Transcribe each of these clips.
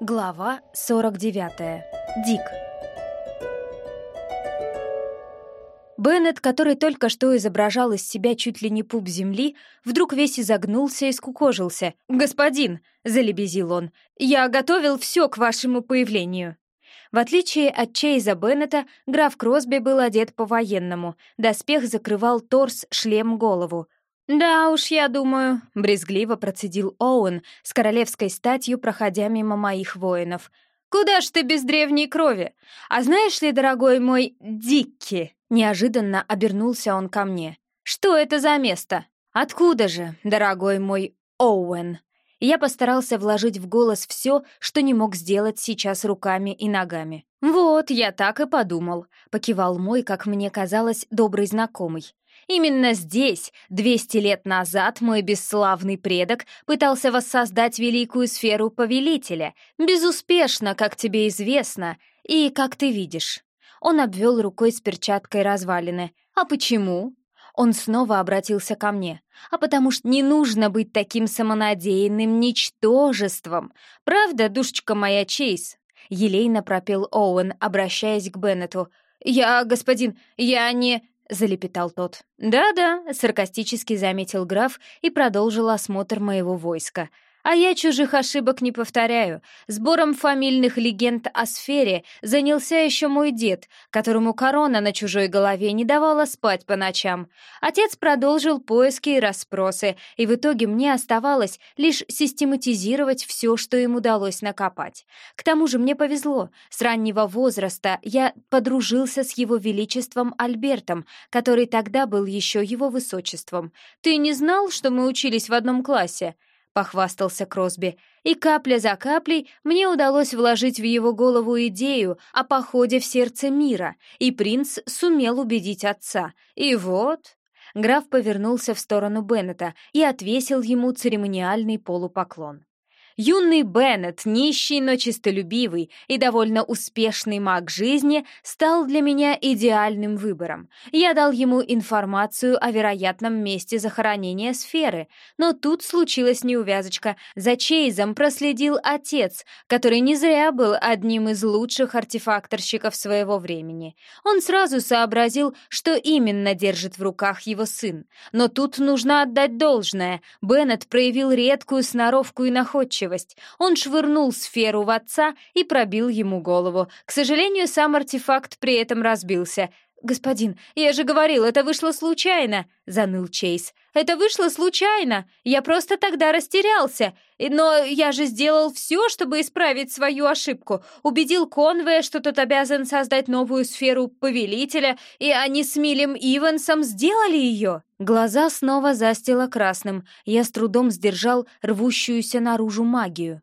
Глава 49. Дик. Беннет, который только что изображал из себя чуть ли не пуп земли, вдруг весь изогнулся и скукожился. «Господин!» — залебезил он. «Я готовил все к вашему появлению!» В отличие от Чейза Беннета, граф Кросби был одет по-военному. Доспех закрывал торс, шлем, голову. «Да уж, я думаю», — брезгливо процедил Оуэн с королевской статью, проходя мимо моих воинов. «Куда ж ты без древней крови? А знаешь ли, дорогой мой Дикки?» Неожиданно обернулся он ко мне. «Что это за место? Откуда же, дорогой мой Оуэн?» Я постарался вложить в голос все, что не мог сделать сейчас руками и ногами. «Вот, я так и подумал», — покивал мой, как мне казалось, добрый знакомый. Именно здесь, 200 лет назад, мой бесславный предок пытался воссоздать великую сферу повелителя. Безуспешно, как тебе известно, и как ты видишь. Он обвел рукой с перчаткой развалины. А почему? Он снова обратился ко мне. А потому что не нужно быть таким самонадеянным ничтожеством. Правда, душечка моя Чейз? Елейно пропел Оуэн, обращаясь к Беннету. «Я, господин, я не...» — залепетал тот. «Да-да», — саркастически заметил граф и продолжил осмотр моего войска — а я чужих ошибок не повторяю. Сбором фамильных легенд о сфере занялся еще мой дед, которому корона на чужой голове не давала спать по ночам. Отец продолжил поиски и расспросы, и в итоге мне оставалось лишь систематизировать все, что им удалось накопать. К тому же мне повезло. С раннего возраста я подружился с его величеством Альбертом, который тогда был еще его высочеством. Ты не знал, что мы учились в одном классе? Похвастался Кросби, и капля за каплей мне удалось вложить в его голову идею о походе в сердце мира, и принц сумел убедить отца. И вот... Граф повернулся в сторону Беннета и отвесил ему церемониальный полупоклон. Юный Беннет, нищий, но чистолюбивый и довольно успешный маг жизни, стал для меня идеальным выбором. Я дал ему информацию о вероятном месте захоронения сферы, но тут случилась неувязочка. За Чейзом проследил отец, который не зря был одним из лучших артефакторщиков своего времени. Он сразу сообразил, что именно держит в руках его сын. Но тут нужно отдать должное. Беннет проявил редкую сноровку и находчивость, находчивость. Он швырнул сферу в отца и пробил ему голову. К сожалению, сам артефакт при этом разбился. «Господин, я же говорил, это вышло случайно!» — заныл Чейз. «Это вышло случайно! Я просто тогда растерялся! Но я же сделал все, чтобы исправить свою ошибку. Убедил Конвея, что тот обязан создать новую сферу Повелителя, и они с Милем Ивансом сделали ее!» Глаза снова застило красным. Я с трудом сдержал рвущуюся наружу магию.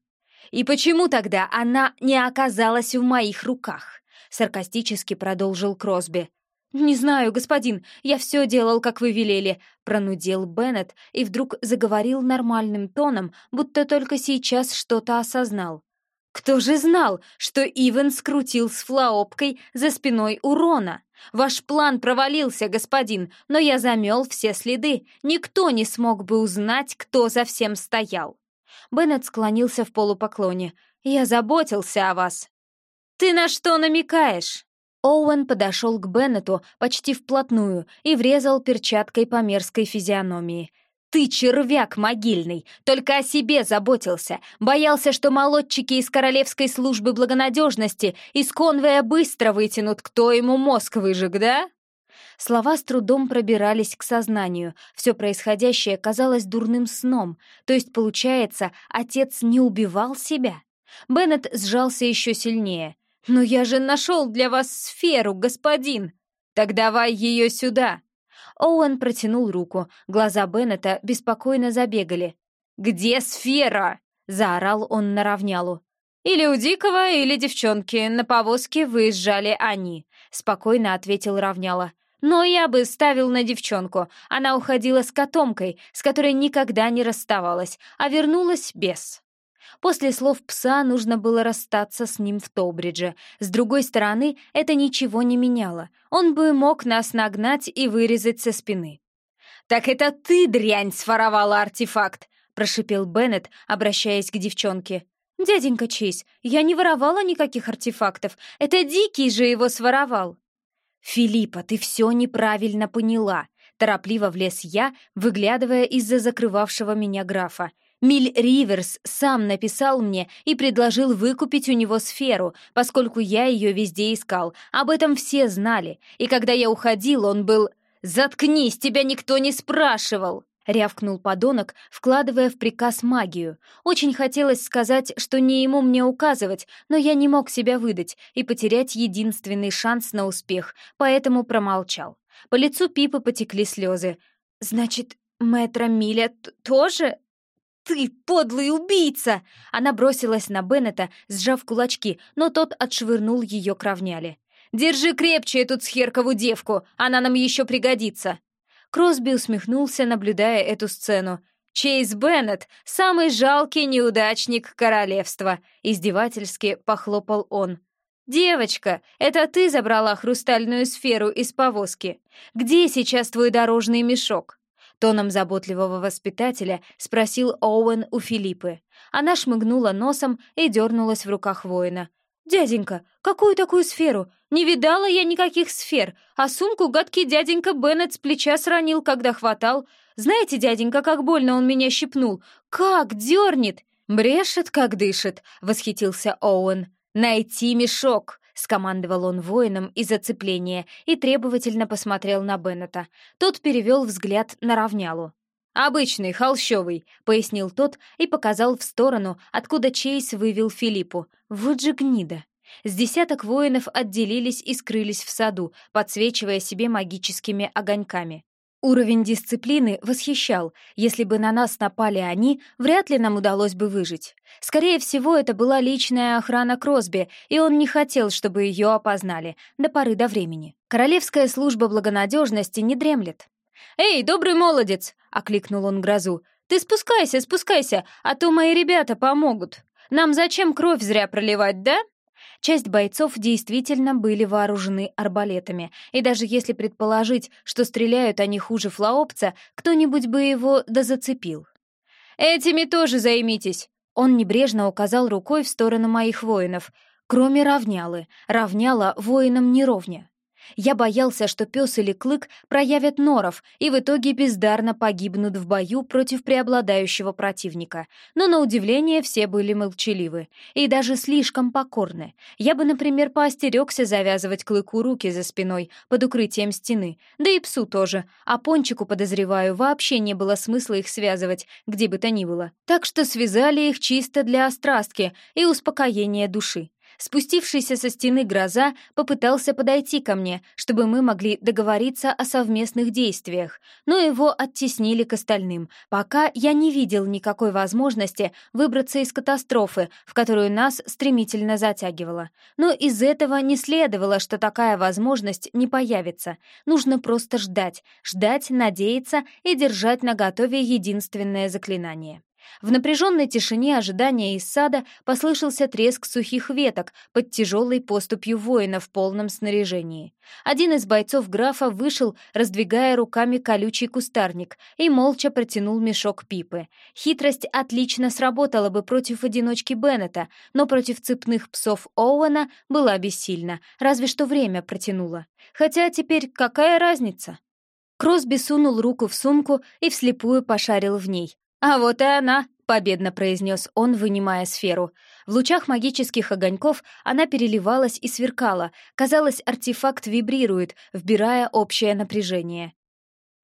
«И почему тогда она не оказалась в моих руках?» — саркастически продолжил Кросби. «Не знаю, господин, я все делал, как вы велели», — пронудел Беннет и вдруг заговорил нормальным тоном, будто только сейчас что-то осознал. «Кто же знал, что Ивен скрутил с флаопкой за спиной урона? Ваш план провалился, господин, но я замел все следы. Никто не смог бы узнать, кто за всем стоял». Беннет склонился в полупоклоне. «Я заботился о вас». «Ты на что намекаешь?» Оуэн подошел к Беннету почти вплотную и врезал перчаткой по мерзкой физиономии. «Ты червяк могильный! Только о себе заботился! Боялся, что молодчики из Королевской службы благонадежности из конвоя быстро вытянут, кто ему мозг выжег, да?» Слова с трудом пробирались к сознанию. Все происходящее казалось дурным сном. То есть, получается, отец не убивал себя? Беннет сжался еще сильнее. «Но я же нашел для вас сферу, господин!» «Так давай ее сюда!» Оуэн протянул руку, глаза Беннета беспокойно забегали. «Где сфера?» — заорал он на равнялу. «Или у Дикого, или девчонки, на повозке выезжали они», — спокойно ответил равняла. «Но я бы ставил на девчонку. Она уходила с котомкой, с которой никогда не расставалась, а вернулась без». После слов пса нужно было расстаться с ним в Толбридже. С другой стороны, это ничего не меняло. Он бы мог нас нагнать и вырезать со спины. «Так это ты, дрянь, своровала артефакт!» — прошипел Беннет, обращаясь к девчонке. «Дяденька Чейз, я не воровала никаких артефактов. Это Дикий же его своровал». «Филиппа, ты все неправильно поняла», — торопливо влез я, выглядывая из-за закрывавшего меня графа. Миль Риверс сам написал мне и предложил выкупить у него сферу, поскольку я ее везде искал. Об этом все знали. И когда я уходил, он был... «Заткнись, тебя никто не спрашивал!» — рявкнул подонок, вкладывая в приказ магию. Очень хотелось сказать, что не ему мне указывать, но я не мог себя выдать и потерять единственный шанс на успех, поэтому промолчал. По лицу Пипы потекли слезы. «Значит, мэтра Миля тоже?» «Ты подлый убийца!» Она бросилась на Беннета, сжав кулачки, но тот отшвырнул ее к равняле. «Держи крепче эту цхеркову девку, она нам еще пригодится!» Кросби усмехнулся, наблюдая эту сцену. «Чейз Беннет — самый жалкий неудачник королевства!» Издевательски похлопал он. «Девочка, это ты забрала хрустальную сферу из повозки. Где сейчас твой дорожный мешок?» Тоном заботливого воспитателя спросил Оуэн у Филиппы. Она шмыгнула носом и дернулась в руках воина. «Дяденька, какую такую сферу? Не видала я никаких сфер, а сумку гадкий дяденька Беннет с плеча сранил, когда хватал. Знаете, дяденька, как больно он меня щипнул? Как дернет!» «Брешет, как дышит», — восхитился Оуэн. «Найти мешок!» — скомандовал он воином из оцепления и требовательно посмотрел на Беннета. Тот перевел взгляд на равнялу. «Обычный, холщовый», — пояснил тот и показал в сторону, откуда Чейз вывел Филиппу. «Вот же гнида!» С десяток воинов отделились и скрылись в саду, подсвечивая себе магическими огоньками. Уровень дисциплины восхищал. Если бы на нас напали они, вряд ли нам удалось бы выжить. Скорее всего, это была личная охрана Кросби, и он не хотел, чтобы ее опознали, до поры до времени. Королевская служба благонадежности не дремлет. «Эй, добрый молодец!» — окликнул он грозу. «Ты спускайся, спускайся, а то мои ребята помогут. Нам зачем кровь зря проливать, да?» Часть бойцов действительно были вооружены арбалетами, и даже если предположить, что стреляют они хуже флаопца, кто-нибудь бы его дозацепил. «Этими тоже займитесь!» Он небрежно указал рукой в сторону моих воинов, кроме равнялы. Равняла воинам не ровня. Я боялся, что пес или клык проявят норов и в итоге бездарно погибнут в бою против преобладающего противника. Но, на удивление, все были молчаливы и даже слишком покорны. Я бы, например, поостерегся завязывать клыку руки за спиной под укрытием стены, да и псу тоже, а пончику, подозреваю, вообще не было смысла их связывать, где бы то ни было. Так что связали их чисто для острастки и успокоения души. Спустившийся со стены гроза попытался подойти ко мне, чтобы мы могли договориться о совместных действиях, но его оттеснили к остальным, пока я не видел никакой возможности выбраться из катастрофы, в которую нас стремительно затягивало. Но из этого не следовало, что такая возможность не появится. Нужно просто ждать, ждать, надеяться и держать наготове единственное заклинание. В напряженной тишине ожидания из сада послышался треск сухих веток под тяжелой поступью воина в полном снаряжении. Один из бойцов графа вышел, раздвигая руками колючий кустарник, и молча протянул мешок пипы. Хитрость отлично сработала бы против одиночки Беннета, но против цепных псов Оуэна была бессильна, разве что время протянуло. Хотя теперь какая разница? Кросби сунул руку в сумку и вслепую пошарил в ней. «А вот и она!» — победно произнес он, вынимая сферу. В лучах магических огоньков она переливалась и сверкала. Казалось, артефакт вибрирует, вбирая общее напряжение.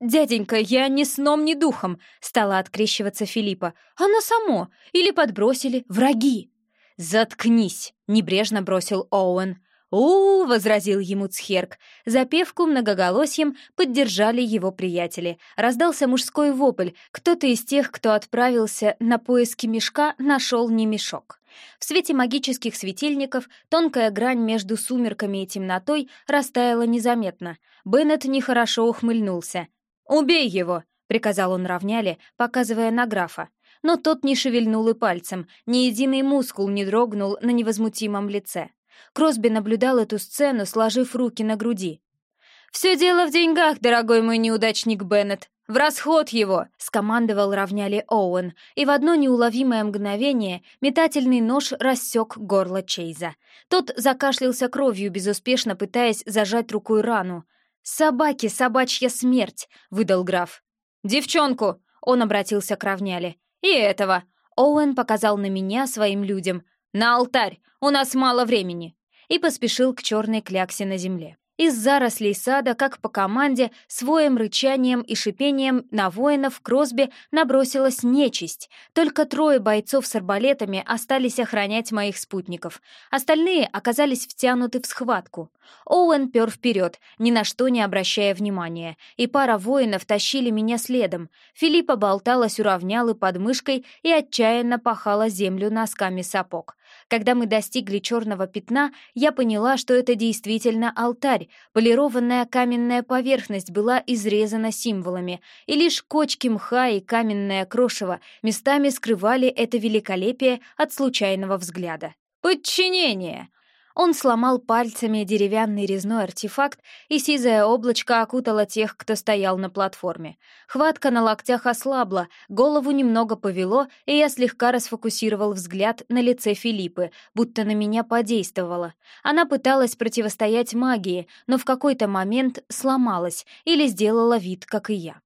«Дяденька, я ни сном, ни духом!» — стала открещиваться Филиппа. «Оно само! Или подбросили враги!» «Заткнись!» — небрежно бросил Оуэн у, возразил ему Цхерк. Запевку многоголосьем поддержали его приятели. Раздался мужской вопль. Кто-то из тех, кто отправился на поиски мешка, нашел не мешок. В свете магических светильников тонкая грань между сумерками и темнотой растаяла незаметно. Беннет нехорошо ухмыльнулся. «Убей его!» — приказал он равняли, показывая на графа. Но тот не шевельнул и пальцем, ни единый мускул не дрогнул на невозмутимом лице. Кросби наблюдал эту сцену, сложив руки на груди. «Все дело в деньгах, дорогой мой неудачник Беннет», — «В расход его!» — скомандовал равняли Оуэн, и в одно неуловимое мгновение метательный нож рассек горло Чейза. Тот закашлялся кровью, безуспешно пытаясь зажать рукой рану. «Собаки, собачья смерть!» — выдал граф. «Девчонку!» — он обратился к равняле. «И этого!» — Оуэн показал на меня своим людям. «На алтарь! У нас мало времени!» И поспешил к черной кляксе на земле. Из зарослей сада, как по команде, своим рычанием и шипением на воинов Кросби набросилась нечисть. Только трое бойцов с арбалетами остались охранять моих спутников. Остальные оказались втянуты в схватку. Оуэн пер вперед, ни на что не обращая внимания, и пара воинов тащили меня следом. Филиппа болталась у равнялы под мышкой и отчаянно пахала землю носками сапог. Когда мы достигли черного пятна, я поняла, что это действительно алтарь. Полированная каменная поверхность была изрезана символами, и лишь кочки мха и каменное крошево местами скрывали это великолепие от случайного взгляда. «Подчинение!» Он сломал пальцами деревянный резной артефакт, и сизое облачко окутало тех, кто стоял на платформе. Хватка на локтях ослабла, голову немного повело, и я слегка расфокусировал взгляд на лице Филиппы, будто на меня подействовала. Она пыталась противостоять магии, но в какой-то момент сломалась или сделала вид, как и я.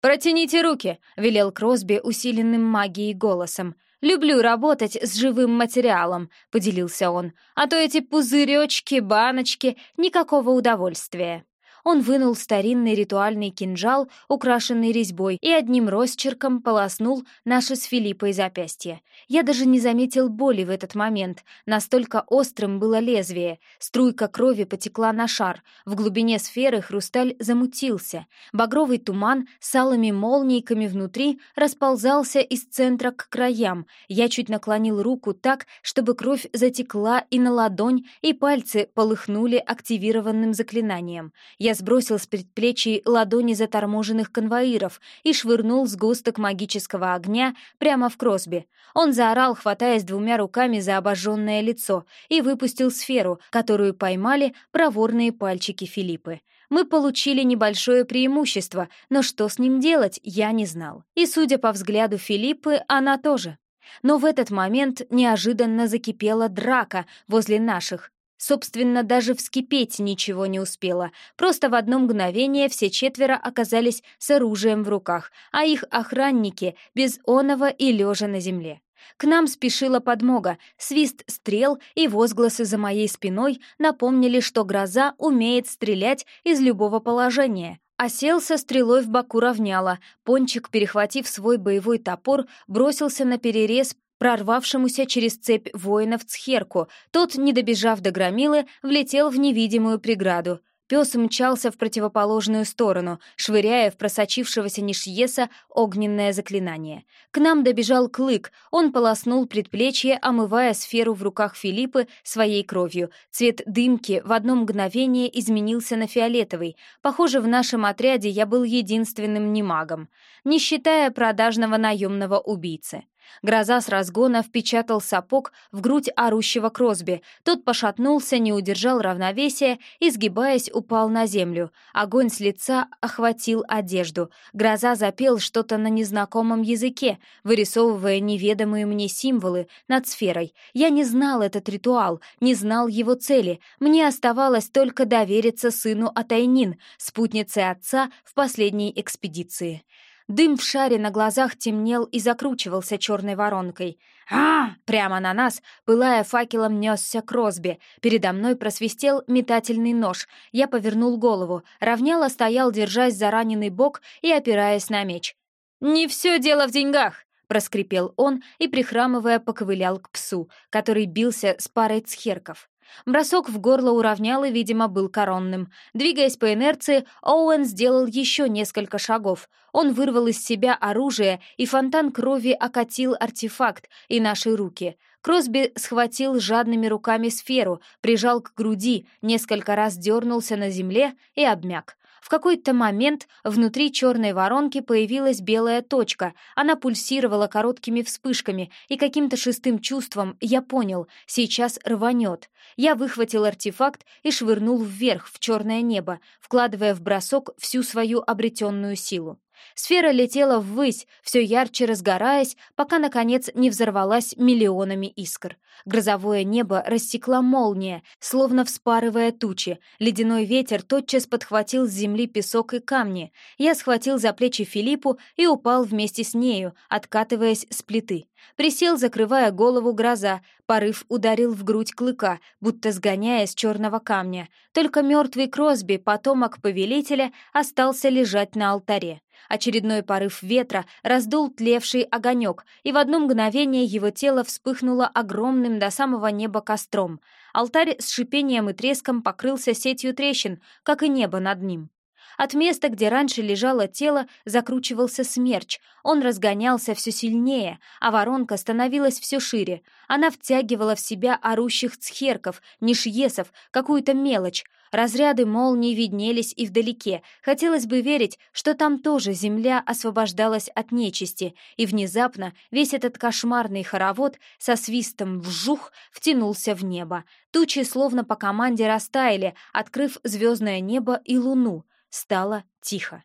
«Протяните руки!» — велел Кросби усиленным магией голосом. «Люблю работать с живым материалом», — поделился он. «А то эти пузыречки, баночки — никакого удовольствия». Он вынул старинный ритуальный кинжал, украшенный резьбой, и одним росчерком полоснул наши с Филиппой запястья. Я даже не заметил боли в этот момент, настолько острым было лезвие. Струйка крови потекла на шар, в глубине сферы хрусталь замутился. Багровый туман с алыми молнийками внутри расползался из центра к краям. Я чуть наклонил руку так, чтобы кровь затекла и на ладонь, и пальцы полыхнули активированным заклинанием. Я сбросил с предплечий ладони заторможенных конвоиров и швырнул сгусток магического огня прямо в Кросби. Он заорал, хватаясь двумя руками за обожженное лицо, и выпустил сферу, которую поймали проворные пальчики Филиппы. Мы получили небольшое преимущество, но что с ним делать, я не знал. И, судя по взгляду Филиппы, она тоже. Но в этот момент неожиданно закипела драка возле наших, Собственно, даже вскипеть ничего не успело. Просто в одно мгновение все четверо оказались с оружием в руках, а их охранники без оного и лежа на земле. К нам спешила подмога, свист стрел и возгласы за моей спиной напомнили, что гроза умеет стрелять из любого положения. Осел со стрелой в боку равняла, пончик, перехватив свой боевой топор, бросился на перерез прорвавшемуся через цепь воинов Цхерку. Тот, не добежав до громилы, влетел в невидимую преграду. Пес мчался в противоположную сторону, швыряя в просочившегося Нишьеса огненное заклинание. К нам добежал Клык, он полоснул предплечье, омывая сферу в руках Филиппы своей кровью. Цвет дымки в одно мгновение изменился на фиолетовый. Похоже, в нашем отряде я был единственным немагом, не считая продажного наемного убийцы. Гроза с разгона впечатал сапог в грудь орущего Кросби. Тот пошатнулся, не удержал равновесия и, сгибаясь, упал на землю. Огонь с лица охватил одежду. Гроза запел что-то на незнакомом языке, вырисовывая неведомые мне символы над сферой. Я не знал этот ритуал, не знал его цели. Мне оставалось только довериться сыну Атайнин, спутнице отца в последней экспедиции. Дым в шаре на глазах темнел и закручивался черной воронкой. а Прямо на нас, пылая факелом, несся Кросби. Передо мной просвистел метательный нож. Я повернул голову. Равняло стоял, держась за раненый бок и опираясь на меч. «Не все дело в деньгах!» — проскрипел он и, прихрамывая, поковылял к псу, который бился с парой цхерков. Бросок в горло уравнял и, видимо, был коронным. Двигаясь по инерции, Оуэн сделал еще несколько шагов. Он вырвал из себя оружие, и фонтан крови окатил артефакт и наши руки. Кросби схватил жадными руками сферу, прижал к груди, несколько раз дернулся на земле и обмяк. В какой-то момент внутри черной воронки появилась белая точка. Она пульсировала короткими вспышками, и каким-то шестым чувством я понял, сейчас рванет. Я выхватил артефакт и швырнул вверх, в черное небо, вкладывая в бросок всю свою обретенную силу. Сфера летела ввысь, все ярче разгораясь, пока, наконец, не взорвалась миллионами искр. Грозовое небо рассекла молния, словно вспарывая тучи. Ледяной ветер тотчас подхватил с земли песок и камни. Я схватил за плечи Филиппу и упал вместе с нею, откатываясь с плиты. Присел, закрывая голову гроза. Порыв ударил в грудь клыка, будто сгоняя с черного камня. Только мертвый Кросби, потомок повелителя, остался лежать на алтаре. Очередной порыв ветра раздул тлевший огонек, и в одно мгновение его тело вспыхнуло огромным до самого неба костром. Алтарь с шипением и треском покрылся сетью трещин, как и небо над ним. От места, где раньше лежало тело, закручивался смерч. Он разгонялся все сильнее, а воронка становилась все шире. Она втягивала в себя орущих цхерков, нишьесов, какую-то мелочь. Разряды молний виднелись и вдалеке. Хотелось бы верить, что там тоже земля освобождалась от нечисти, и внезапно весь этот кошмарный хоровод со свистом вжух втянулся в небо. Тучи словно по команде растаяли, открыв звездное небо и луну. Стало тихо.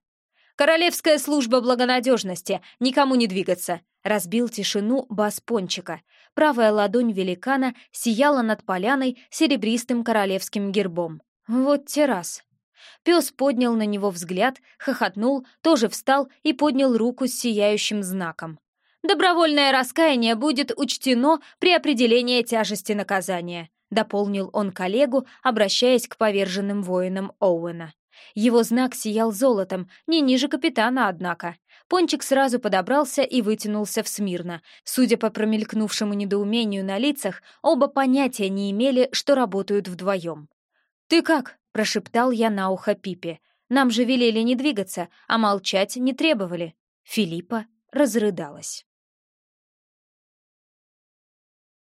«Королевская служба благонадежности! Никому не двигаться!» Разбил тишину бас пончика. Правая ладонь великана сияла над поляной серебристым королевским гербом. Вот террас. Пес поднял на него взгляд, хохотнул, тоже встал и поднял руку с сияющим знаком. «Добровольное раскаяние будет учтено при определении тяжести наказания», дополнил он коллегу, обращаясь к поверженным воинам Оуэна. Его знак сиял золотом, не ниже капитана, однако. Пончик сразу подобрался и вытянулся в смирно. Судя по промелькнувшему недоумению на лицах, оба понятия не имели, что работают вдвоем. «Ты как?» — прошептал я на ухо Пипе. «Нам же велели не двигаться, а молчать не требовали». Филиппа разрыдалась.